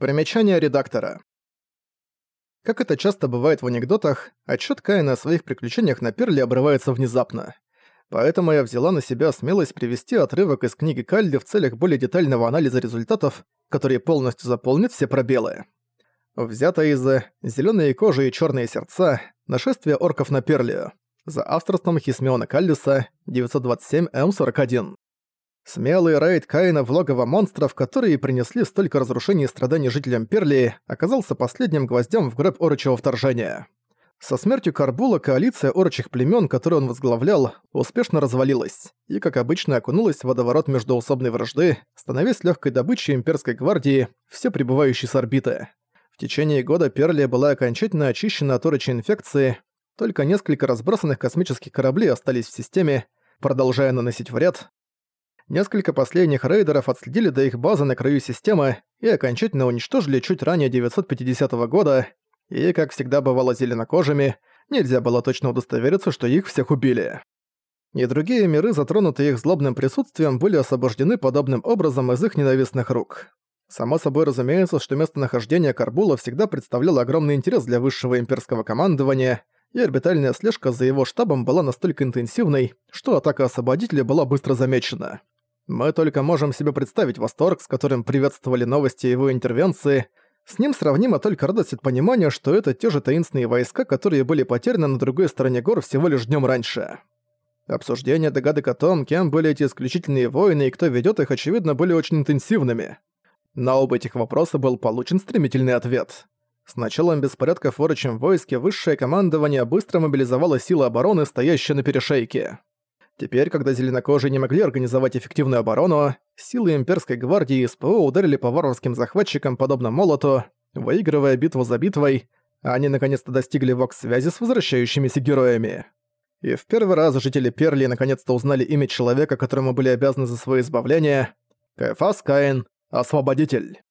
Примечание редактора. Как это часто бывает в анекдотах, отчет Каина о своих приключениях на Перле обрывается внезапно. Поэтому я взяла на себя смелость привести отрывок из книги Кальди в целях более детального анализа результатов, которые полностью заполнят все пробелы. Взято из «Зелёные кожи и чёрные сердца. Нашествие орков на Перлию» за авторством Хисмиона Каллиса 927М41. Смелый рейд Каина в логово монстров, которые принесли столько разрушений и страданий жителям Перли, оказался последним гвоздем в гроб орочего вторжения. Со смертью Карбула коалиция орочих племен, которую он возглавлял, успешно развалилась, и, как обычно, окунулась в водоворот междоусобной вражды, становясь легкой добычей имперской гвардии, все прибывающей с орбиты. В течение года Перли была окончательно очищена от орочей инфекции, только несколько разбросанных космических кораблей остались в системе, продолжая наносить вред, Несколько последних рейдеров отследили до их базы на краю системы и окончательно уничтожили чуть ранее 950 года, и, как всегда бывало зеленокожими, нельзя было точно удостовериться, что их всех убили. И другие миры, затронутые их злобным присутствием, были освобождены подобным образом из их ненавистных рук. Само собой разумеется, что местонахождение Карбула всегда представляло огромный интерес для высшего имперского командования, и орбитальная слежка за его штабом была настолько интенсивной, что атака освободителя была быстро замечена. Мы только можем себе представить восторг, с которым приветствовали новости его интервенции. С ним сравнима только радость от понимания, что это те же таинственные войска, которые были потеряны на другой стороне гор всего лишь днем раньше. Обсуждения догадок о том, кем были эти исключительные воины и кто ведет их, очевидно, были очень интенсивными. На оба этих вопроса был получен стремительный ответ. С началом беспорядков в орочем войске высшее командование быстро мобилизовало силы обороны, стоящие на перешейке. Теперь, когда зеленокожие не могли организовать эффективную оборону, силы имперской гвардии и СПО ударили по варварским захватчикам подобно молоту, выигрывая битву за битвой, они наконец-то достигли вокс-связи с возвращающимися героями. И в первый раз жители Перли наконец-то узнали имя человека, которому были обязаны за свое избавление — Кайфас Каин, Освободитель.